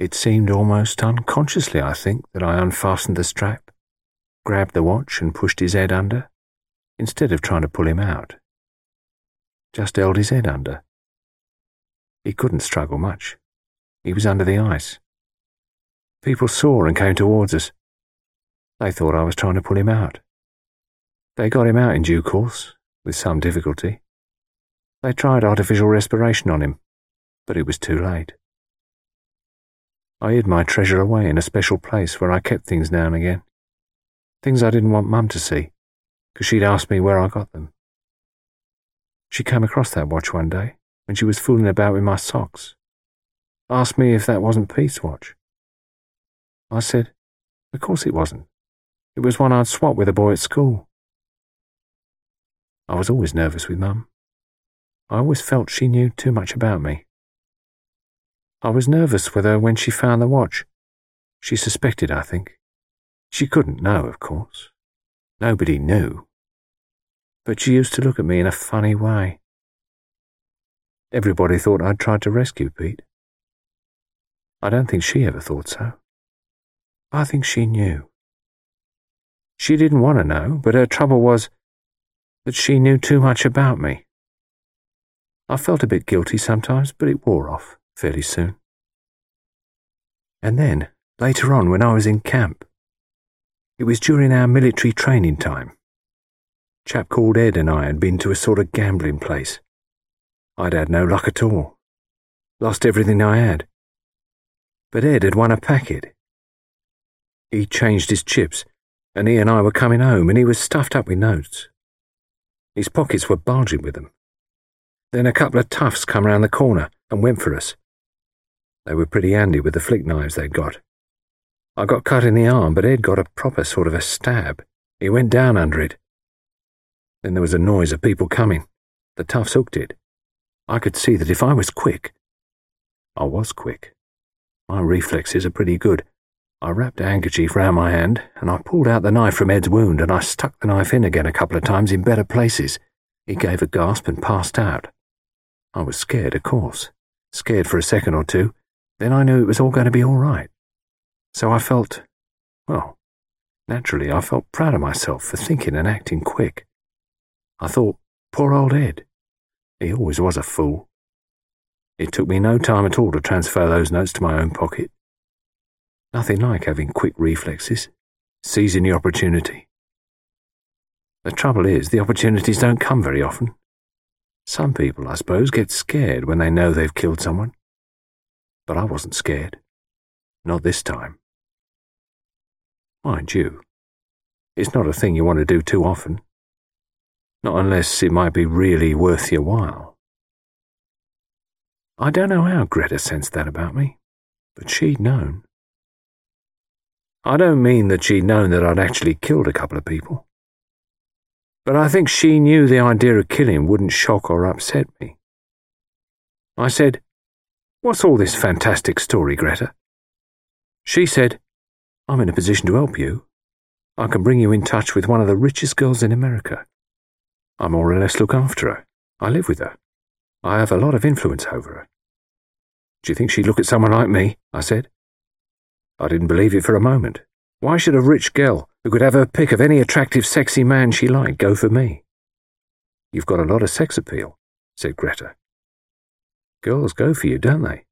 It seemed almost unconsciously, I think, that I unfastened the strap, grabbed the watch, and pushed his head under, instead of trying to pull him out. Just held his head under. He couldn't struggle much. He was under the ice. People saw and came towards us. They thought I was trying to pull him out. They got him out in due course, with some difficulty. They tried artificial respiration on him, but it was too late. I hid my treasure away in a special place where I kept things now and again. Things I didn't want Mum to see, because she'd asked me where I got them. She came across that watch one day when she was fooling about with my socks. Asked me if that wasn't Pete's watch. I said, Of course it wasn't. It was one I'd swapped with a boy at school. I was always nervous with Mum. I always felt she knew too much about me. I was nervous with her when she found the watch. She suspected, I think. She couldn't know, of course. Nobody knew. But she used to look at me in a funny way. Everybody thought I'd tried to rescue Pete. I don't think she ever thought so. I think she knew. She didn't want to know, but her trouble was that she knew too much about me. I felt a bit guilty sometimes, but it wore off fairly soon. And then, later on, when I was in camp, it was during our military training time. Chap called Ed and I had been to a sort of gambling place. I'd had no luck at all. Lost everything I had. But Ed had won a packet. He changed his chips, and he and I were coming home, and he was stuffed up with notes. His pockets were bulging with them. Then a couple of toughs come round the corner and went for us. They were pretty handy with the flick knives they'd got. I got cut in the arm, but Ed got a proper sort of a stab. He went down under it. Then there was a noise of people coming. The toughs hooked it. I could see that if I was quick, I was quick. My reflexes are pretty good. I wrapped a handkerchief round my hand, and I pulled out the knife from Ed's wound, and I stuck the knife in again a couple of times in better places. He gave a gasp and passed out. I was scared, of course. Scared for a second or two, then I knew it was all going to be all right. So I felt, well, naturally, I felt proud of myself for thinking and acting quick. I thought, poor old Ed. He always was a fool. It took me no time at all to transfer those notes to my own pocket. Nothing like having quick reflexes, seizing the opportunity. The trouble is, the opportunities don't come very often. Some people, I suppose, get scared when they know they've killed someone. But I wasn't scared. Not this time. Mind you, it's not a thing you want to do too often. Not unless it might be really worth your while. I don't know how Greta sensed that about me, but she'd known. I don't mean that she'd known that I'd actually killed a couple of people. But I think she knew the idea of killing wouldn't shock or upset me. I said, What's all this fantastic story, Greta? She said, I'm in a position to help you. I can bring you in touch with one of the richest girls in America. I more or less look after her. I live with her. I have a lot of influence over her. Do you think she'd look at someone like me? I said. I didn't believe it for a moment. Why should a rich girl, who could have her pick of any attractive, sexy man she liked, go for me? You've got a lot of sex appeal, said Greta. Girls go for you, don't they?